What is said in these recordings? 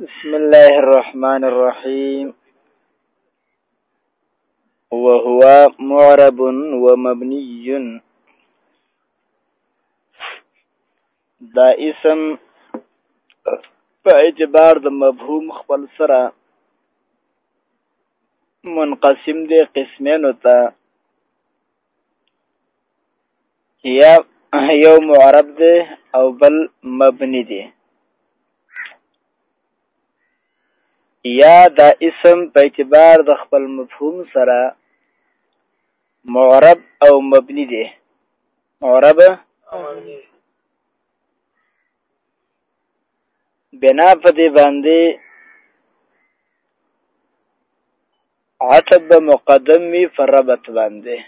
بسم الله الرحمن الرحيم وهو معرب ومبني دا اسم په اعتبار د مفهوم خپل سره منقسم دی قسمینو ته یا یو معرب دی او بل مبنی دی یا دا اسم په اعتبار د خپل مفهوم سره معرب او مبنی دی معرب بنا په دې باندې عتب به مقدم وي پر ربط باندې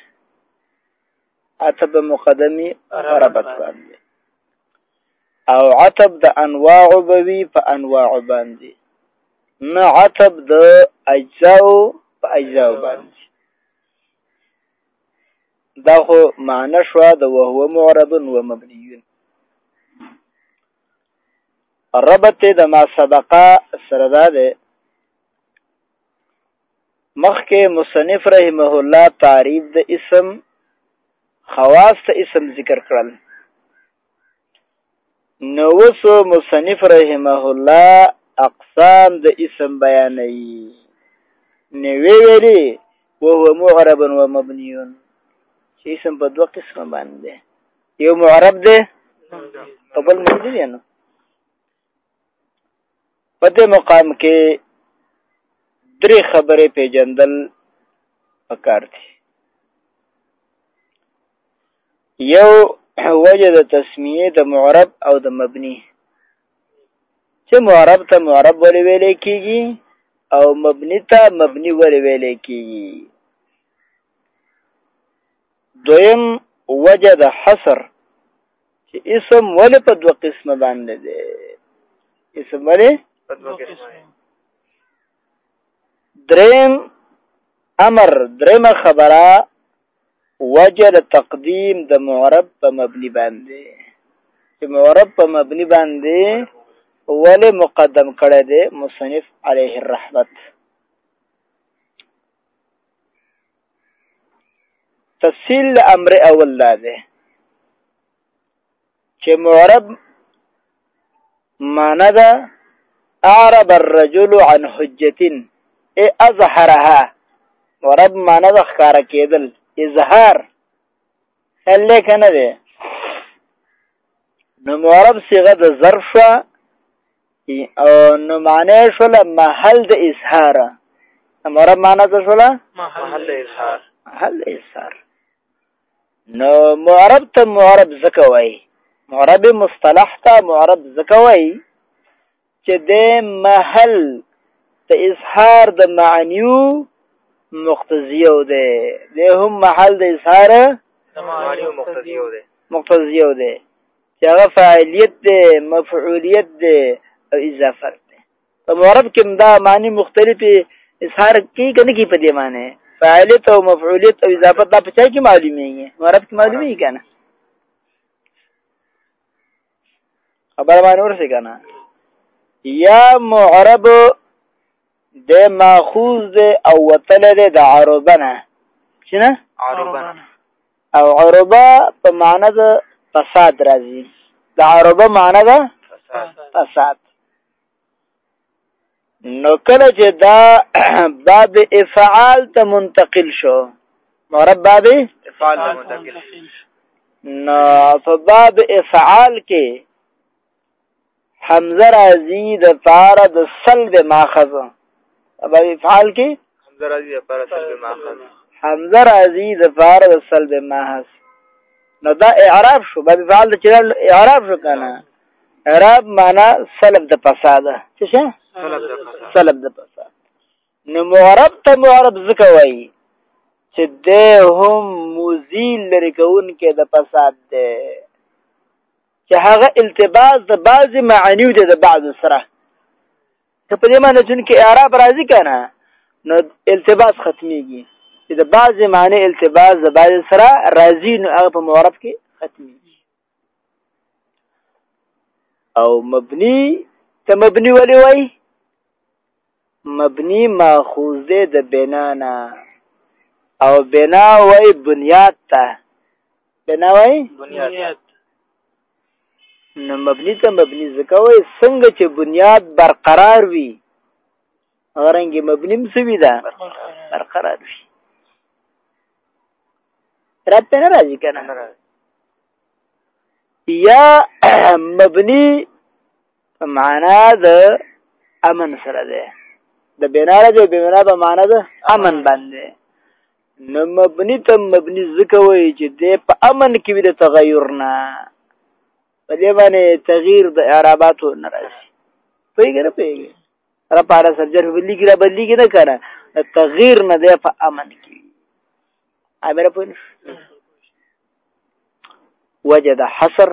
عتب به مقدم وي پر ربط باندې او عتب د انواع به وي په انواع باندې نه عتب د اجزاو په اجزاو باندې دا خو معنی شو د وهو معرب و مبني ربط د ما سبقه سره ده مخکې مصنف رحمه الله تعریف د اسم خواص ته اسم ذکر کړل نو اوس مصنف رحمه الله اقسام د اسم بیانوي نو ویلي وهو معرب ومبني چې اسم په دوه قسمه باندې یو معرب دی او بل مبني دی نو په دې مقام کې درې خبرې پیجندل پکار دي یو وجه د تسمیه د معرب او د مبني چې معرب ته معرب ولې ویل کېږي او مبني ته مبني ولې ویل کېږي دویم وجه د حصر چې اسم ولې په دوه قسمه باندې دی اسم ولې په دوه قسمه دریم امر دریم خبره وجه د تقدیم د معرب په مبني باندې چې معرب په مبني باندې ولې مقدم کړی دی مصنف علیه الرحمت تفصیل د امر اول دا ده چې معرب معنا ده اعرب الرجل عن حجه ای اظهرها معرب معنا ده ښکار کېدل اظهار هله کنه ده نو معرب صيغه د ظرف او نو معنی شوله محل د اظهار مرب معنی څه شوله محل د اظهار محل د اظهار نو معرب ته معرب ځکه وایي معرب مصطلح ته معرب ځکه وایي چې د محل د اظهار د معنیو مقتضیو ده د هم محل د اظهار د معنیو مقتضیو ده مقتضیو ده چې هغه فاعلیت دی مفعولیت دی او اضافت دی په معرب کې دا معنی مختلفې اظهار کی کنه کی په دې معنی فاعلیت او مفعولیت او اضافت دا په چا کې معلومیږي معرب کې معلومیږي کنه خبر باندې ورسې کنه یا معرب د ماخوذ او وتل د عربنه شنه عربنه او عربه په معنی د فساد راځي د عربه معنی ده فساد نو کله چې دا باب افعال ته منتقل شو مرب باب افعال ته منتقل شو نو په باب افعال کې حمزه راځي د پاره د سلب ماخذ په افعال کې حمزه راځي د پاره سلب ماخذ حمزه راځي د پاره د سلب ماخذ نو دا اعراب شو په افعال د چلال اعراب شو کنه اعراب معنا سلب د فساد څه شه سلب د فساد سلب د فساد نو معرب ته معرب ځکه وایي چې ده هم مزیل لري کوونکې د فساد ده چې هغه التباس د بعضی معنیو دی د بعض سره که په دې معنی چې اعراب راځي کنه نو التباس ختميږي چې د بعضی معنی التباس د بعض سره راځي نو هغه په معرب کې ختميږي او مبني ته مبني ولې وای مبنی ماخوذ دی د بنا نه او بنا وای بنیاد ته بنا وای بنیاد نو مبنی ته مبنی ځکه وای څنګه چې بنیاد برقرار وي غرنګ مبنی هم سوي ده برقرار وي رد ته نه راځي کنه یا مبنی په معنا د امن سره ده د بنا راځي به بنا په معنا د امن باندې نو مبني ته مبني ځکه وایي چې د په امن کې وي د تغیر نه په دې باندې تغیر د اعراباتو نه راځي پیګه نه پیګه را پاره سرجر بدلی کی را بدلی کی نه کنه تغیر نه ده په امن کې امر پوه وجه د حصر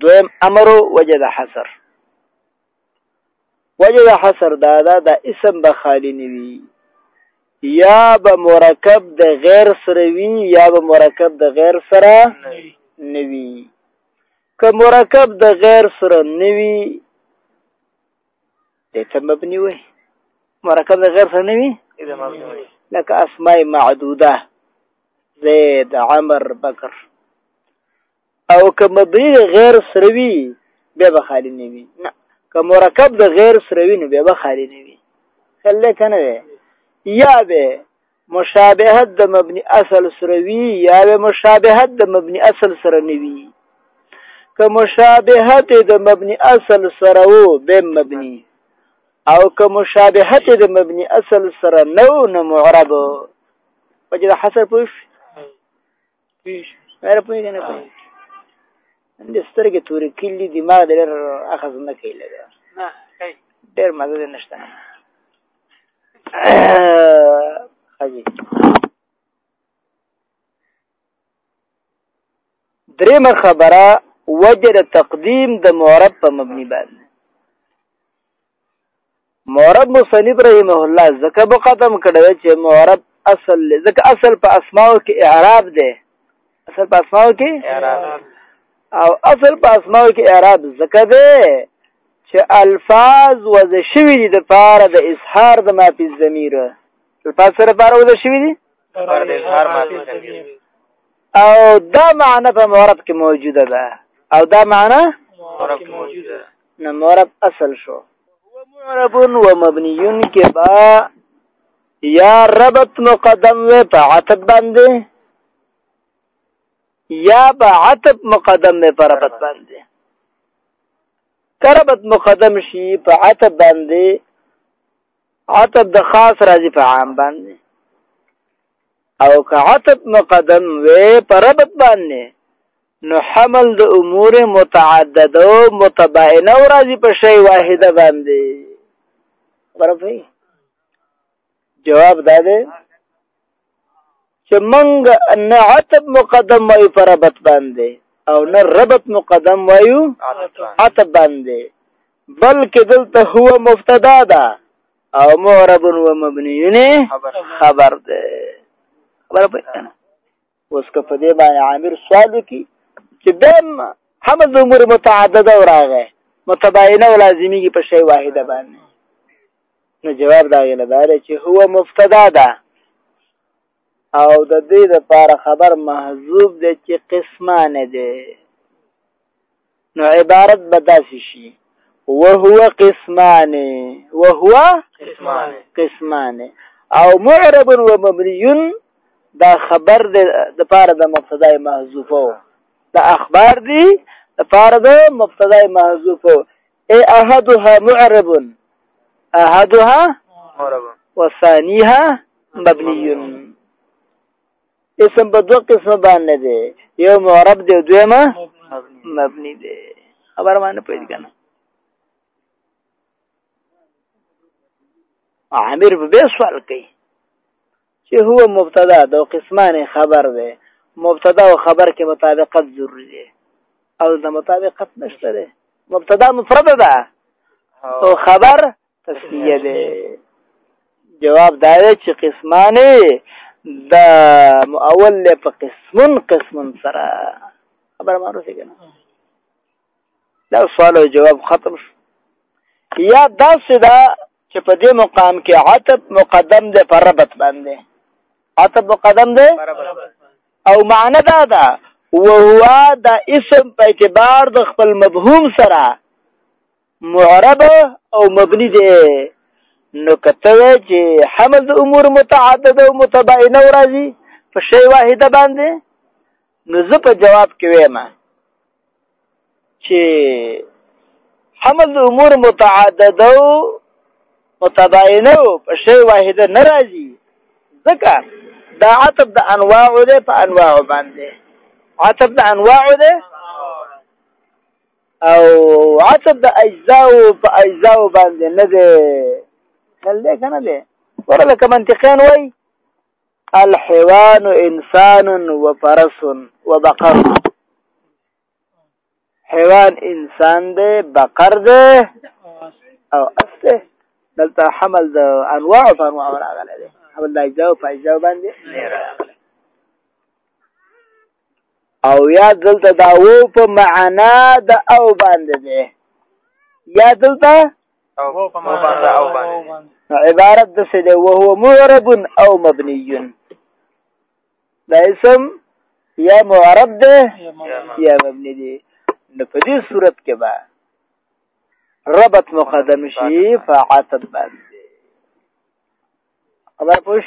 دویم امر وجه د حصر وجه د حصر دا دا د اسم به خالی نوي یا به مرکب د غیر سره وي یا به مرکب د غیر سره نوي که مرکب د غیر سره نوي دته مبني وي مرکب د غیر سره نوي لکه اسماء معدوده زید عمر بکر او که مبني د غیر سره وي بیا به خالي نه وي نه که مرکب د غیر سره وي نو بیا به خالي نه وي خلې کنه دی یا به مشابهت د مبني اصل سره وي یا به مشابهت د مبني اصل سره نه وي که مشابهت د مبني اصل سره وو به مبني او که مشابهت د مبني اصل سره نو نو معرب په دې حصر پوه شو مېره پوه نه پوه د سترګې تورې کلی دماغ د لر اخذ نه کوي لګا نه کوي ډېر مزه نشته حاجی دریم خبره وجه د تقدیم د معرب په مبني باندې معرب مصنف رحمه الله ځکه به ختم کړی چې معرب اصل دی ځکه اصل په اسماو کې اعراب دی اصل په اسماو کې او اصل په اسماو کې اعراب ځکه دی چې الفاظ وضع شوي دي د پاره د اظهار د مافي ضمیر الفاظ سره پاره وضع شوي دي او دا معنی په معرب کې موجوده ده او دا معنی معرب کې موجوده ده نه معرب اصل شو هو معرب و مبني کې با یا ربط مقدم و په عتب باندې یا په عتب مقدم و په ربط باندې کربت مقدم شي په عتب باندې عطب د خاص راځي په عام باندې او که عطب مقدم وي په ربط باندې نو حمل د امور متعدده او متباینه او راځي په شی واحده باندې برابرې جواب دا دی چې منګ نه عتب مقدم وایو پر ربط باندې او نه ربط مقدم وایو عتب باندې بلکې دلته هو مبتدا ده او معرب و مبني نه خبر ده خبر پوه نه اوس که په دې باندې عامر سوال وکړي چې دم حمل د امور متعدده وراغه متباینه او لازمیږي په شی واحده باندې نو جواب دا غیله دا دی چې هو مبتدا ده او د دې د پاره خبر محذوب دی چې قسمان دی نو عبارت به داسې شي وهو قسمان وهو قسمان قسمان او معرب و مبني دا خبر د پاره د مبتدا محذوفه دا اخبار دي د پاره د مبتدا محذوفه اي احدها معرب احدها معرب وثانيها مبني اسم په دوه قسمه باندې دی یو معرب دی دویمه مبني دی خبر باندې پوهیږي کنه عامر به سوال کوي چې هو مبتدا د قسمانه خبر دی مبتدا او خبر کې مطابقت ضروری دی او د مطابقت نشته دی مبتدا مفرد ده او خبر تسنیه ده جواب دا دی چې قسمانه د مؤول له په قسمن قسمن سره خبر مارو څه کنه دا سوال او جواب ختم شو یا دا څه دا چې په دې مقام کې عتب مقدم دی پر ربط باندې عتب مقدم دی او معنی دا ده وهو د اسم په اعتبار د خپل مفهوم سره معرب او مبني دی نو کته چې حمل د امور متعدد او متباینه راځي په شی واحده باندې نو زه په جواب کې وایم چې حمل د امور متعدده او متباینه په شی واحده ناراضي ځکه دا عتب د انواع ده په انواع باندې عتب د انواع ده او عتب د اجزاء په اجزاء باندې نه ده کله کنه ده ورله کوم منطقيان وای الحيوان انسان وفرس وبقر حيوان انسان دی بقر دی او اس دی دلته حمل د انواع په انواع راغلی دی حمل د اجزا او په اجزا باندې نه راغلی او یا دلته دا و په معنا د او باندې دی یا دلته او په معنا د او باندې نو عبارت د څه دی وهو معرب او مبني دا اسم یا معرب دی یا مبني دی نو په دې صورت کې به ربط مقدم شي فعتب باندې خبر پوښ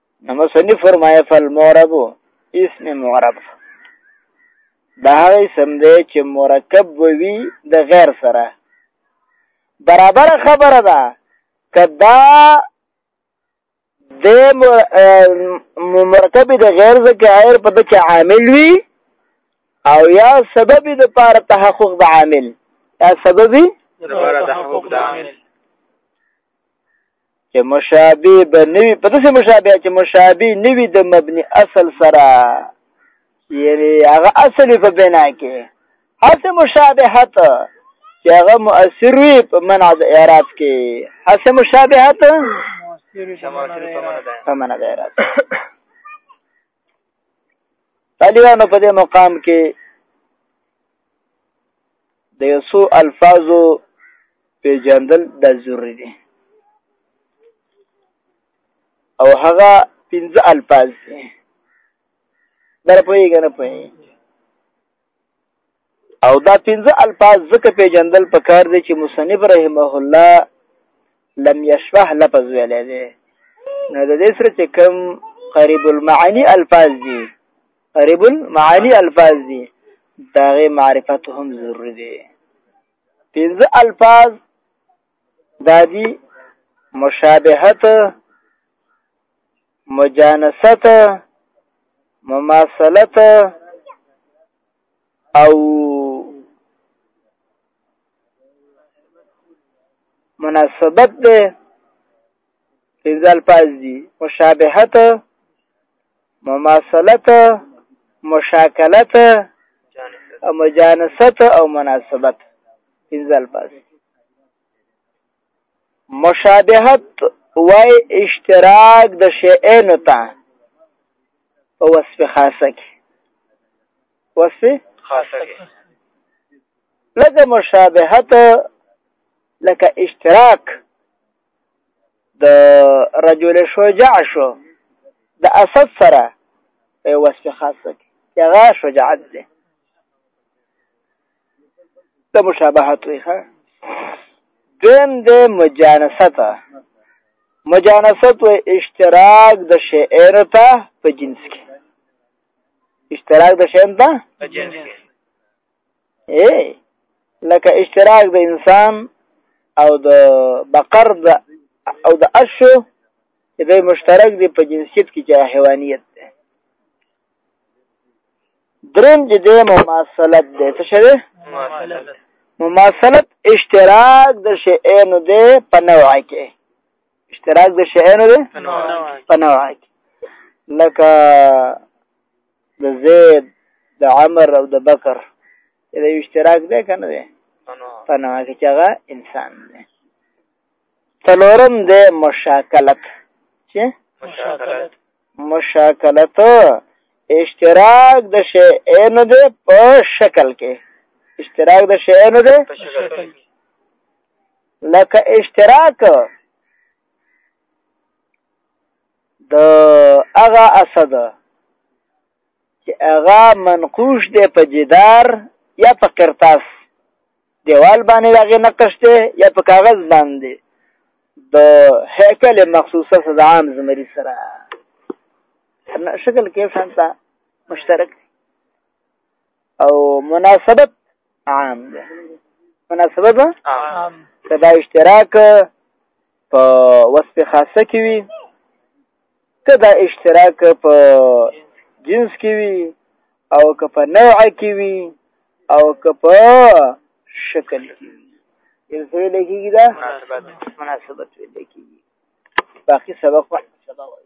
نو مصنف فرمایي فالمعرب اسم معرب دا هغه اسم دی چې مرکب وي د غیر سره برابر خبره ده کدا د مرکب د غیر ځکه غیر په دغه عامل وي او یا سبب د پار تحقق د عامل یا سبب د پار تحقق د عامل چې مشابه به نوي په داسې مشابه چې مشابه نوي د مبني اصل سره یعنی هغه اصل په بنا کې هڅه مشابهت چې هغه مؤثر وي په منع د اعراب کې هڅه مشابهت په منع د اعراب طالبانو په دې مقام کې د یو څو الفاظو پیژندل د ضروري دي او هغه پنځه الفاظ دي در پوهېږه نه پوهېږي او دا پنځه الفاظ ځکه پیجندل پکار دي چې مصنف رحمه الله لم يشبه لفظ ویلې دي نو د دې سره چې کوم قریب المعانی الفاظ دي قریب المعانی الفاظ دي داغه معرفت هم ضروري دي پنځه الفاظ دادی مشابهت مجانست مماثلت او مناسبت ده پنځه الفاظ دي مشابهت مماثلت مشاکلت مجانست او مناسبت پنځه الفاظ مشابهت وای اشتراک د شیئن ته په وصف خاصه کې وصف خاصه کې لکه مشابهت لکه اشتراک د رجل شجاع شو د اسد سره په وصف خاصه کې هغه شجاعت دی د مشابهت وي ها دیم د مجانست مجانست و اشتراک د شعر ته په جنس کې اشتراک د شعر ته په جنس کې اے لکه اشتراک د انسان او د بقر د او د اشو د مشترک دی په جنسیت کې چې حیوانیت دریم د دې مماثلت دی څه شی دی مماثلت مماثلت اشتراک د شیئین دی په نوع کې اشتراک د شیئین دی په نوع کې لکه د زید د عمر او د بکر دا اشتراک دی کنه دی په نوع کې چې هغه انسان دی څلورم دی مشاکلت چې مشاکلت مشاکلت اشتراک د شیئن دی په شکل کې اشتراک د شیئن دی په شکل کې لکه اشتراک د هغه اسد چې هغه منقوش دی په جدار یا په قرطاس دیوال باندې دغه نقش دی یا په کاغذ باندې د هیکل مخصوصه د عام زمری سره شکل کې شانته مشترک دی او مناسبت عام دی مناسبت عام دا اشتراک په وصف خاصه کې وي که دا اشتراک په جنس کې وي او که په نوع کې وي او که په شکل کې وي یو څه ویل کېږي دا مناسبت ویل کېږي باقي سبق وخت سبا وایي